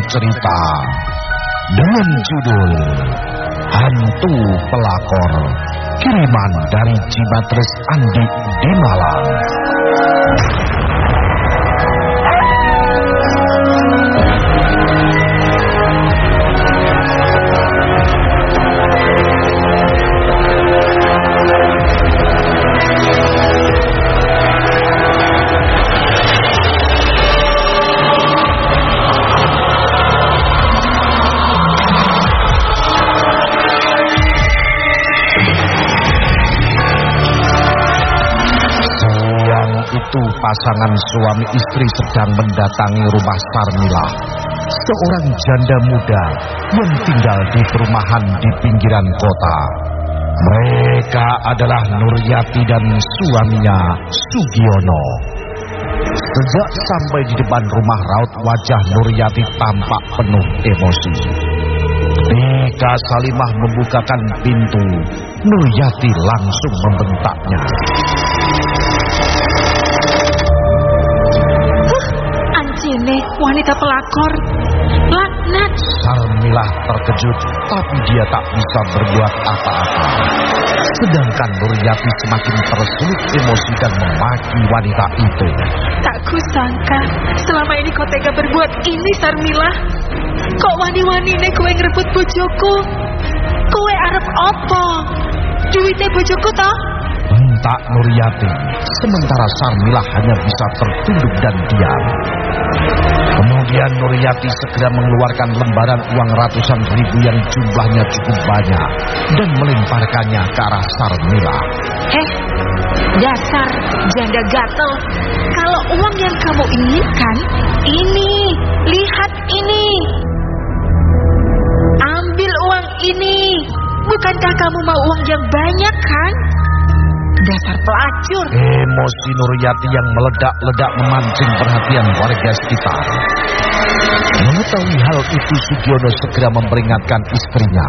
Cerita dengan judul Hantu Pelakor kiriman dari Cibatres Andi di Malang. Pasangan suami istri sedang mendatangi rumah Sarmila, seorang janda muda yang di perumahan di pinggiran kota. Mereka adalah Nuryati dan suaminya Sugiono. Sejak sampai di depan rumah raut wajah Nuryati tampak penuh emosi. Ketika Salimah membukakan pintu, Nuryati langsung membentaknya. Wanita pelakor. Laknat. Sarmilah terkejut, tapi dia tak bisa berbuat apa-apa. Sedangkan Nuryati semakin tersulut emosi dan memaki wanita itu. Tak kusangka, selama ini kau tega berbuat ini, Sarmilah. Kok wani-wani ini kue ngerebut bojoku? Kue arep opo? Duitnya bojoku toh? Bentak Nuryati, sementara Sarmilah hanya bisa tertunduk dan diam. Kemudian Nuryati segera mengeluarkan lembaran uang ratusan ribu yang jumlahnya cukup banyak dan melemparkannya ke arah Sarmila. Heh, dasar janda gatel. Kalau uang yang kamu inginkan, ini, lihat ini. Ambil uang ini. Bukankah kamu mau uang yang banyak kan? Dasar pelacur. Emosi Nuryati yang meledak-ledak memancing perhatian warga sekitar. Mengetahui hal itu Sugiono segera memperingatkan istrinya.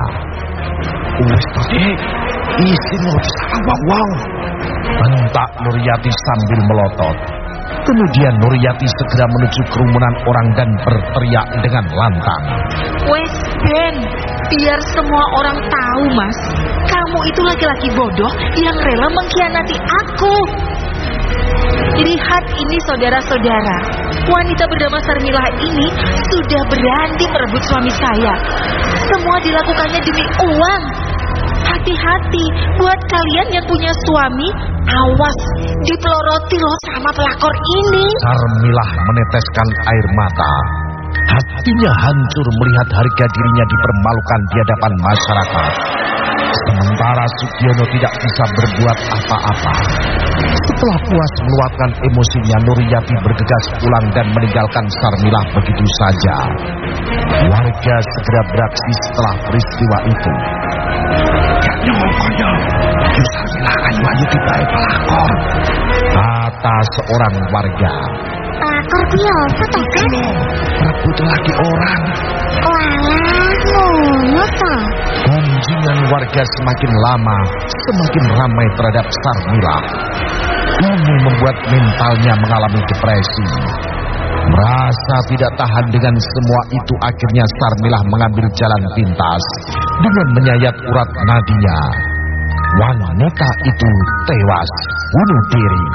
Wes tadi, mau bisa wow. Bentak Nuryati sambil melotot. Kemudian Nuryati segera menuju kerumunan orang dan berteriak dengan lantang. Wes Ben, biar semua orang tahu mas, kamu itu laki-laki bodoh yang rela mengkhianati aku. Lihat ini saudara-saudara, wanita bernama Sarmilah ini sudah berani merebut suami saya. Semua dilakukannya demi uang. Hati-hati buat kalian yang punya suami, awas dipeloroti loh sama pelakor ini. Sarmilah meneteskan air mata. Hatinya hancur melihat harga dirinya dipermalukan di hadapan masyarakat. Sementara Sugiono tidak bisa berbuat apa-apa. Setelah puas meluapkan emosinya, Nuryati bergegas pulang dan meninggalkan Sarmilah begitu saja. Warga segera beraksi setelah peristiwa itu. Kata seorang warga. Pelakor biasa toh kan? Rebut lagi orang. Walah, ngono. Gunjingan warga semakin lama, semakin ramai terhadap Sarmila. Ini membuat mentalnya mengalami depresi. Merasa tidak tahan dengan semua itu akhirnya Sarmilah mengambil jalan pintas dengan menyayat urat nadinya. Wanita itu tewas bunuh diri.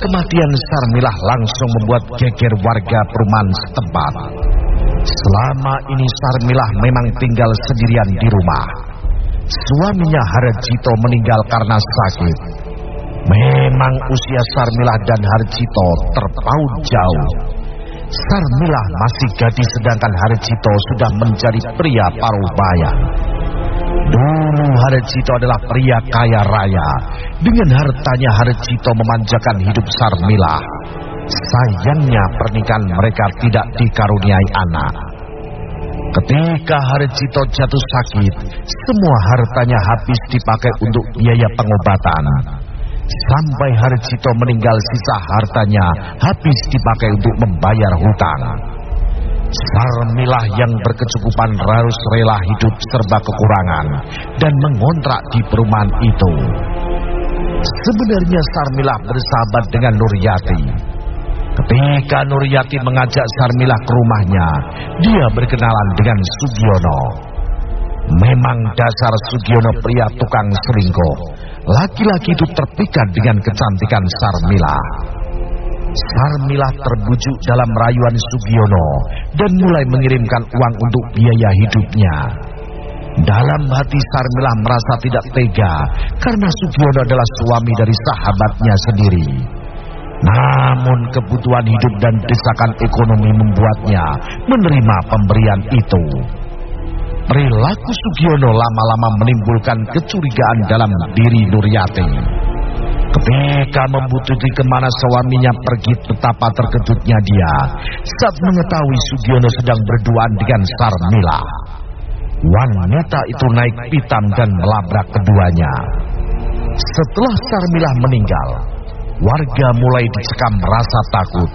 Kematian Sarmilah langsung membuat geger warga perumahan setempat. Selama ini Sarmilah memang tinggal sendirian di rumah. Suaminya Harjito meninggal karena sakit. Memang usia Sarmilah dan Harjito terpaut jauh. Sarmilah masih gadis sedangkan Harjito sudah menjadi pria paruh baya. Harjito adalah pria kaya raya. Dengan hartanya Harjito memanjakan hidup Sarmila. Sayangnya pernikahan mereka tidak dikaruniai anak. Ketika Harjito jatuh sakit, semua hartanya habis dipakai untuk biaya pengobatan. Sampai Harjito meninggal sisa hartanya habis dipakai untuk membayar hutang. Sarmilah yang berkecukupan harus rela hidup serba kekurangan dan mengontrak di perumahan itu. Sebenarnya Sarmilah bersahabat dengan Nuryati. Ketika Nuryati mengajak Sarmilah ke rumahnya, dia berkenalan dengan Sugiono. Memang dasar Sugiono pria tukang selingkuh. Laki-laki itu terpikat dengan kecantikan Sarmilah. Sarmilah terbujuk dalam rayuan Sugiono dan mulai mengirimkan uang untuk biaya hidupnya. Dalam hati Sarmilah merasa tidak tega karena Sugiono adalah suami dari sahabatnya sendiri. Namun kebutuhan hidup dan desakan ekonomi membuatnya menerima pemberian itu. Perilaku Sugiono lama-lama menimbulkan kecurigaan dalam diri Nuryati. Ketika membutuhkan ke mana suaminya pergi betapa terkejutnya dia saat mengetahui Sugiono sedang berduaan dengan Sarmila. Wanita itu naik pitam dan melabrak keduanya. Setelah Sarmila meninggal, warga mulai dicekam rasa takut.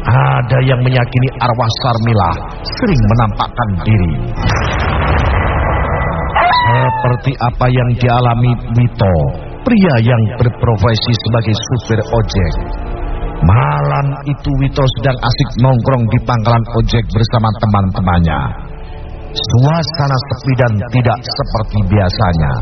Ada yang meyakini arwah Sarmila sering menampakkan diri. Seperti apa yang dialami Wito, pria yang berprofesi sebagai supir ojek. Malam itu Wito sedang asik nongkrong di pangkalan ojek bersama teman-temannya. Suasana sepi dan tidak seperti biasanya.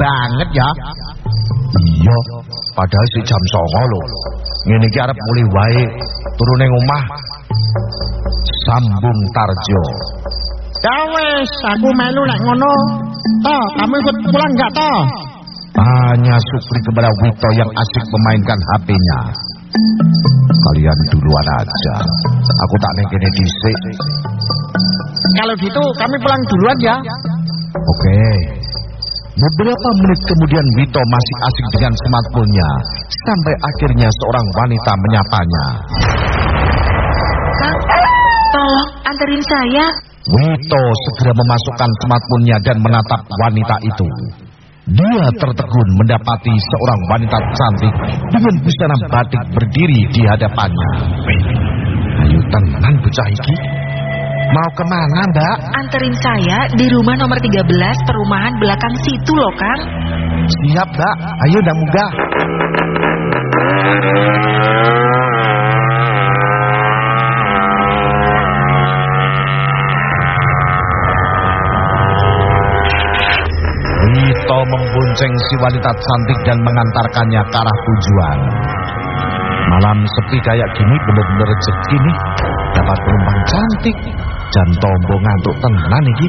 Banget ya. Iya, padahal si jam songo lho. Ngene iki arep mulai wae turu ning omah. Sambung Tarjo. Ya wes, aku melu nek ngono. Toh, kamu ikut pulang enggak toh? Tanya Supri kepada Wito yang asik memainkan HP-nya. Kalian duluan aja. Aku tak neng kene dhisik. Kalau gitu kami pulang duluan ya. Oke. Beberapa menit kemudian Wito masih asik dengan smartphone-nya sampai akhirnya seorang wanita menyapanya. Kang, tolong anterin saya. Wito segera memasukkan smartphone-nya dan menatap wanita itu. Dia tertegun mendapati seorang wanita cantik dengan busana batik berdiri di hadapannya. Ayo tenan bocah iki. Mau ke mana mbak? Anterin saya di rumah nomor 13 perumahan belakang situ loh, Kang. Siap mbak, ayo dah munggah. Wito membonceng si wanita cantik dan mengantarkannya ke arah tujuan. Malam sepi kayak gini bener-bener rezeki nih. Dapat penumpang cantik dan tombo ngantuk tenan iki.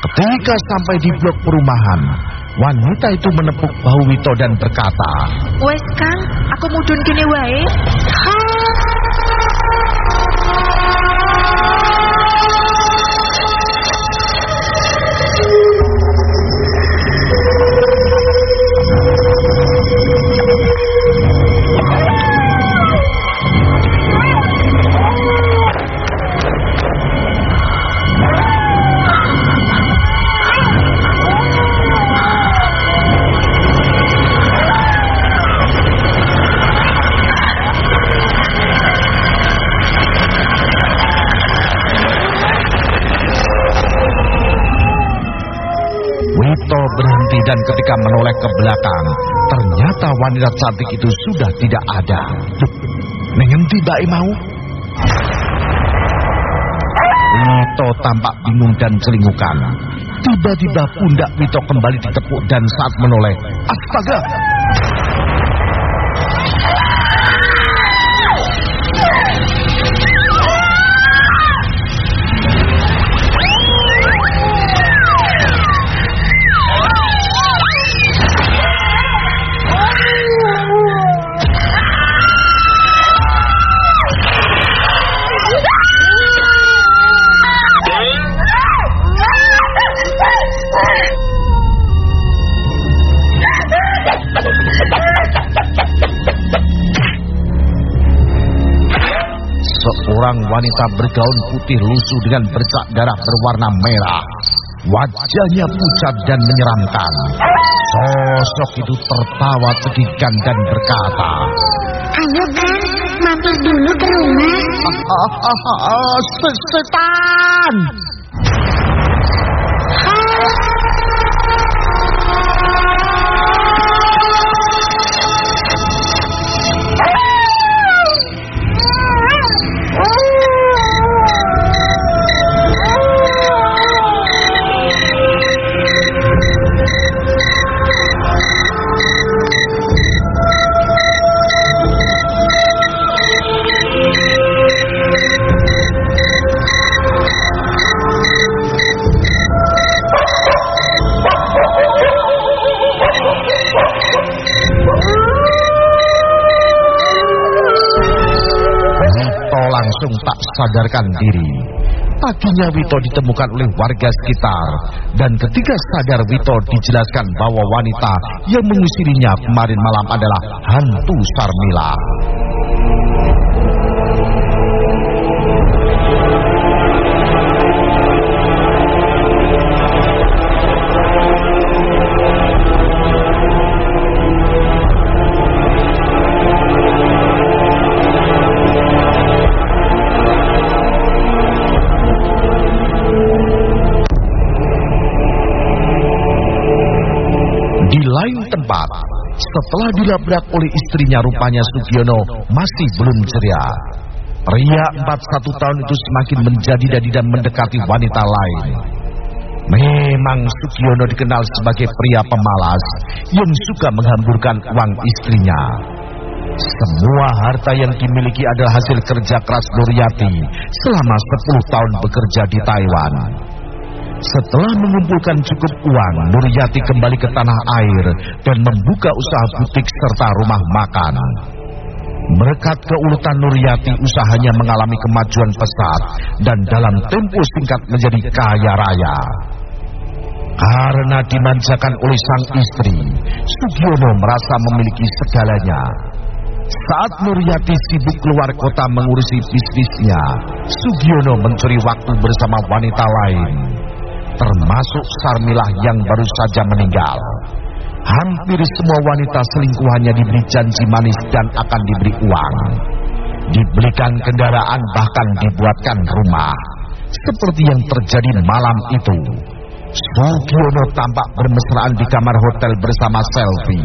Ketika sampai di blok perumahan, wanita itu menepuk bahu Wito dan berkata, Wes, Kang, aku mudun kene wae. Wito dan ketika menoleh ke belakang, ternyata wanita cantik itu sudah tidak ada. Duh, nengendi Mbak mau? Tampak bingung dan celingukan. Tiba-tiba pundak Wito kembali ditepuk dan saat menoleh, astaga! Wanita bergaun putih lusuh dengan bercak darah berwarna merah. Wajahnya pucat dan menyeramkan. Sosok itu tertawa cekikan dan berkata, Ayo kan, mampir dulu ke rumah. Ah, ah, ah, ah, se- setan! Sadarkan diri. Paginya Wito ditemukan oleh warga sekitar dan ketika sadar Wito dijelaskan bahwa wanita yang mengusirinya kemarin malam adalah hantu Sarmila. Lain tempat, setelah dilabrak oleh istrinya rupanya Sugiono masih belum ceria. Pria 41 tahun itu semakin menjadi-jadi dan mendekati wanita lain. Memang Sugiono dikenal sebagai pria pemalas yang suka menghamburkan uang istrinya. Semua harta yang dimiliki adalah hasil kerja keras Nuryati selama 10 tahun bekerja di Taiwan. Setelah mengumpulkan cukup uang, Nuryati kembali ke tanah air dan membuka usaha butik serta rumah makan. Berkat keuletan Nuryati, usahanya mengalami kemajuan pesat dan dalam tempo singkat menjadi kaya raya. Karena dimanjakan oleh sang istri, Sugiono merasa memiliki segalanya. Saat Nuryati sibuk keluar kota mengurusi bisnisnya, Sugiono mencuri waktu bersama wanita lain termasuk Sarmilah yang baru saja meninggal. Hampir semua wanita selingkuhannya diberi janji manis dan akan diberi uang. Dibelikan kendaraan bahkan dibuatkan rumah. Seperti yang terjadi malam itu. Sugiono tampak bermesraan di kamar hotel bersama Selvi.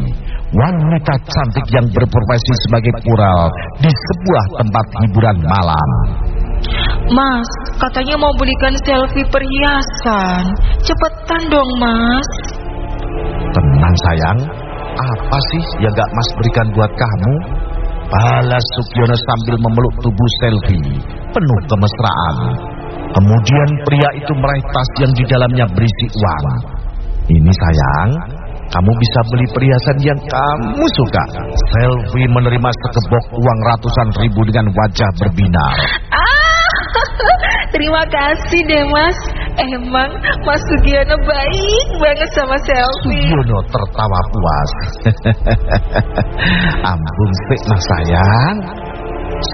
Wanita cantik yang berprofesi sebagai pural di sebuah tempat hiburan malam. Mas, katanya mau belikan selfie perhiasan. Cepetan dong, Mas. Tenang sayang, apa sih yang gak mas berikan buat kamu? Balas Sugiono sambil memeluk tubuh Selvi, penuh kemesraan. Kemudian pria itu meraih tas yang di dalamnya berisi uang. Ini sayang, kamu bisa beli perhiasan yang kamu suka. Selvi menerima sekebok uang ratusan ribu dengan wajah berbinar. Terima kasih deh, Mas. Emang Mas Sugiono baik banget sama selfie. Sugiono tertawa puas. Ampun sih nah sayang.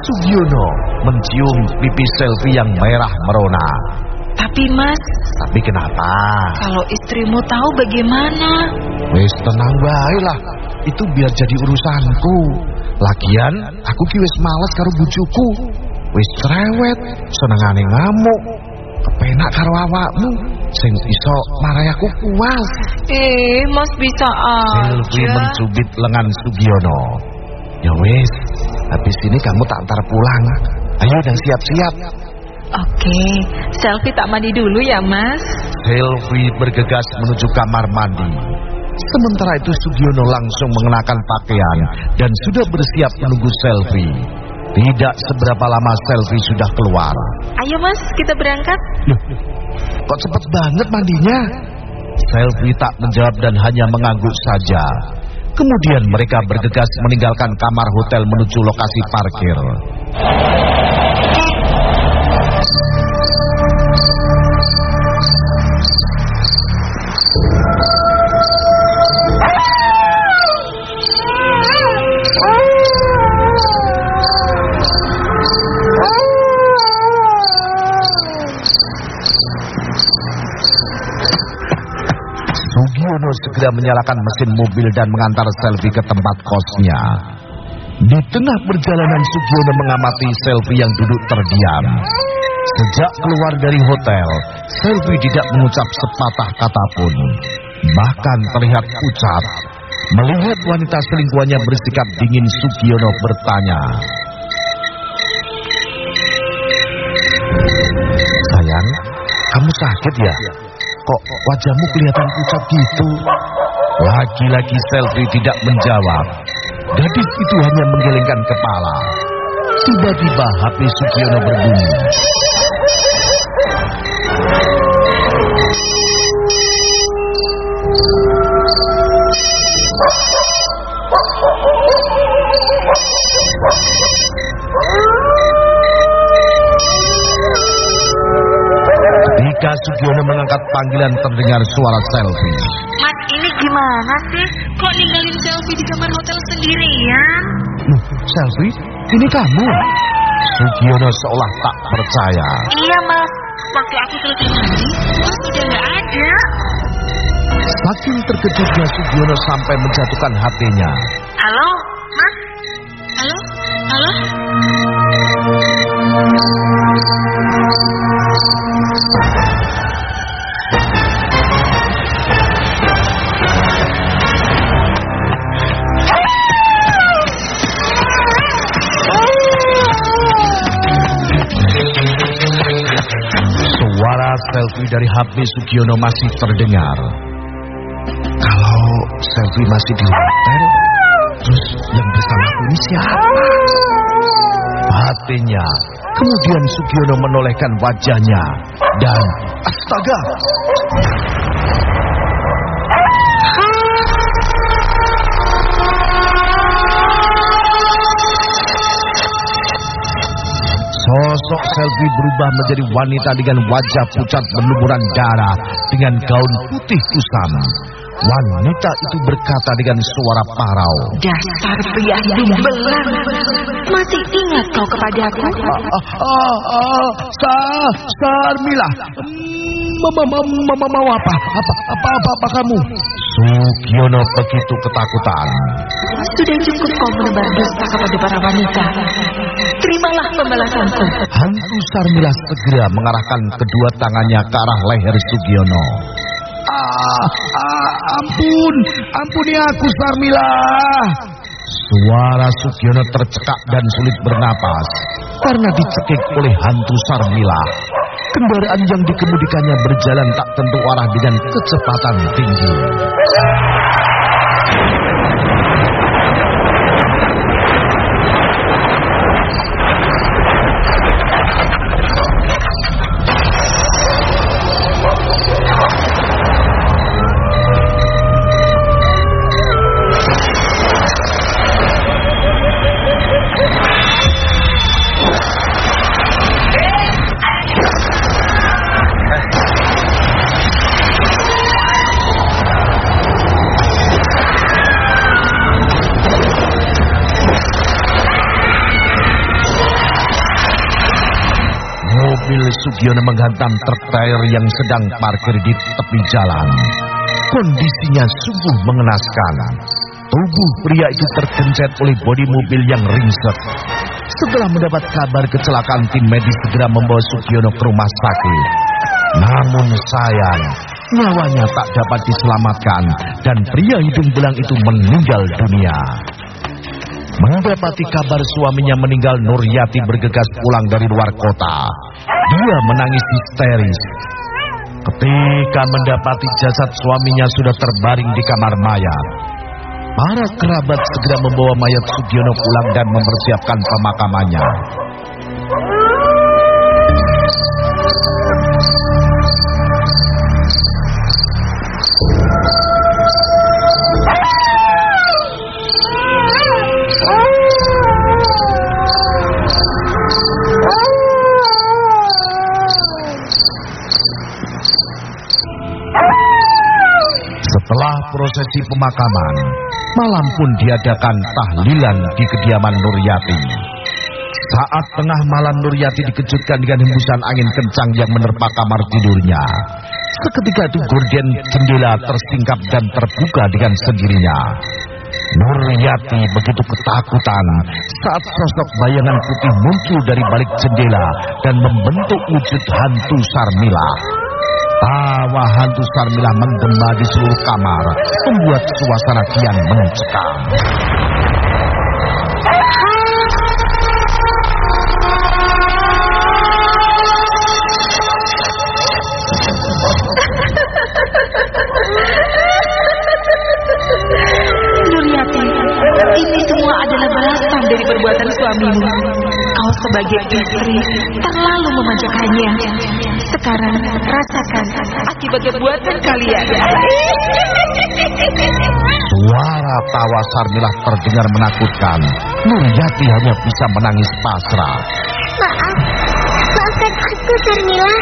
Sugiono mencium pipi selfie yang merah merona. Tapi Mas, Tapi kenapa? kalau istrimu tahu bagaimana? Wis tenang wae lah. Itu biar jadi urusanku. Lagian aku ki wis males karo bojoku. Wis cerewet, senengane ngamuk. Kepenak karo awakmu sing iso marai aku puas. Eh, Mas bisa Selvi aja. mencubit lengan Sugiono. Ya wis, habis ini kamu tak antar pulang. Ayo dan siap-siap. Oke, selfie tak mandi dulu ya, Mas. Selvi bergegas menuju kamar mandi. Sementara itu Sugiono langsung mengenakan pakaian dan sudah bersiap menunggu selfie. Tidak seberapa lama selfie sudah keluar. Ayo, Mas, kita berangkat. Loh, kok cepet banget mandinya? Selfie tak menjawab dan hanya mengangguk saja. Kemudian mereka bergegas meninggalkan kamar hotel menuju lokasi parkir. Sugiono segera menyalakan mesin mobil dan mengantar Selvi ke tempat kosnya. Di tengah perjalanan Sugiono mengamati Selvi yang duduk terdiam. Sejak keluar dari hotel, Selvi tidak mengucap sepatah kata pun. Bahkan terlihat pucat. Melihat wanita selingkuhannya bersikap dingin, Sugiono bertanya. Sayang, kamu sakit ya? Kok wajahmu kelihatan pucat gitu? Lagi-lagi Selvi tidak menjawab. Gadis itu hanya menggelengkan kepala. Tiba-tiba HP Sugiono berbunyi. Sugiono mengangkat panggilan terdengar suara Selvi. Mas, ini gimana sih? Kok ninggalin selfie di kamar hotel sendirian? Loh, Selvi, ini kamu? Sugiono seolah tak percaya. Iya, Mas. Waktu aku selesai mandi, Mas udah nggak ada. Saking terkejutnya Sugiono sampai menjatuhkan HP-nya. Halo, Mas? Halo? Halo? Suara selfie dari HP Sugiono masih terdengar. Kalau selfie masih di hotel, terus yang bersama ini siapa? Hatinya. Kemudian Sugiono menolehkan wajahnya dan astaga, Sosok Selvi berubah menjadi wanita dengan wajah pucat berlumuran darah dengan gaun putih kusam. Wanita itu berkata dengan suara parau. Dasar pria dumbelang. Masih ingat kau kepadaku? Ah, ah, ah, sa, Sarmila, mau mau mau apa? Apa apa apa, apa kamu? Sugiono begitu ketakutan. Sudah cukup kau menebar dusta kepada para wanita. Terimalah pembalasanku. Hantu Sarmila segera mengarahkan kedua tangannya ke arah leher Sugiono. Ah, ah, ampun, ampuni aku Sarmila. Suara Sugiono tercekak dan sulit bernapas karena dicekik oleh hantu Sarmila. Kendaraan yang dikemudikannya berjalan tak tentu arah dengan kecepatan tinggi. Sugiono menghantam truk yang sedang parkir di tepi jalan. Kondisinya sungguh mengenaskan. Tubuh pria itu tergencet oleh bodi mobil yang ringsek. Setelah mendapat kabar kecelakaan, tim medis segera membawa Sugiono ke rumah sakit. Namun sayang, nyawanya tak dapat diselamatkan dan pria hidung belang itu meninggal dunia. Mendapati kabar suaminya meninggal, Nuryati bergegas pulang dari luar kota. Dia menangis histeris. Ketika mendapati jasad suaminya sudah terbaring di kamar mayat, para kerabat segera membawa mayat Sugiono pulang dan mempersiapkan pemakamannya. Setelah prosesi pemakaman, malam pun diadakan tahlilan di kediaman Nuryati. Saat tengah malam Nuryati dikejutkan dengan hembusan angin kencang yang menerpa kamar tidurnya. Seketika itu gorden jendela tersingkap dan terbuka dengan sendirinya. Nuryati begitu ketakutan saat sosok bayangan putih muncul dari balik jendela dan membentuk wujud hantu Sarmila. Tawa hantu Sarmila menggema di seluruh kamar, membuat suasana kian mencekam. Kau sebagai istri terlalu memanjakannya. Sekarang rasakan akibat perbuatan kalian. Suara tawa Sarmila terdengar menakutkan. Nuryati hanya bisa menangis pasrah. Maaf, maafkan aku Sarmila.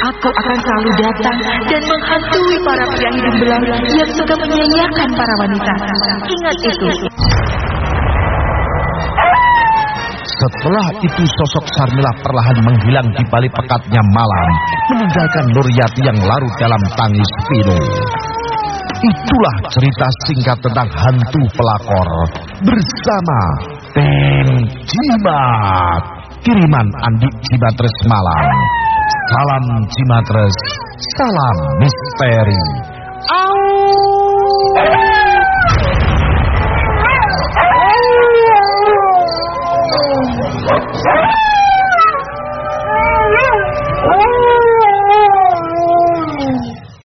Aku akan selalu datang dan menghantui para pria hidung belang yang suka menyanyiakan para wanita. Ingat itu. Setelah itu sosok Sarmila perlahan menghilang di balik pekatnya malam, meninggalkan Nuryati yang larut dalam tangis pilu. Itulah cerita singkat tentang hantu pelakor bersama Tim Jimat. Kiriman Andi Jimatres Malang. Salam Jimatres, salam misteri. Au! Boom!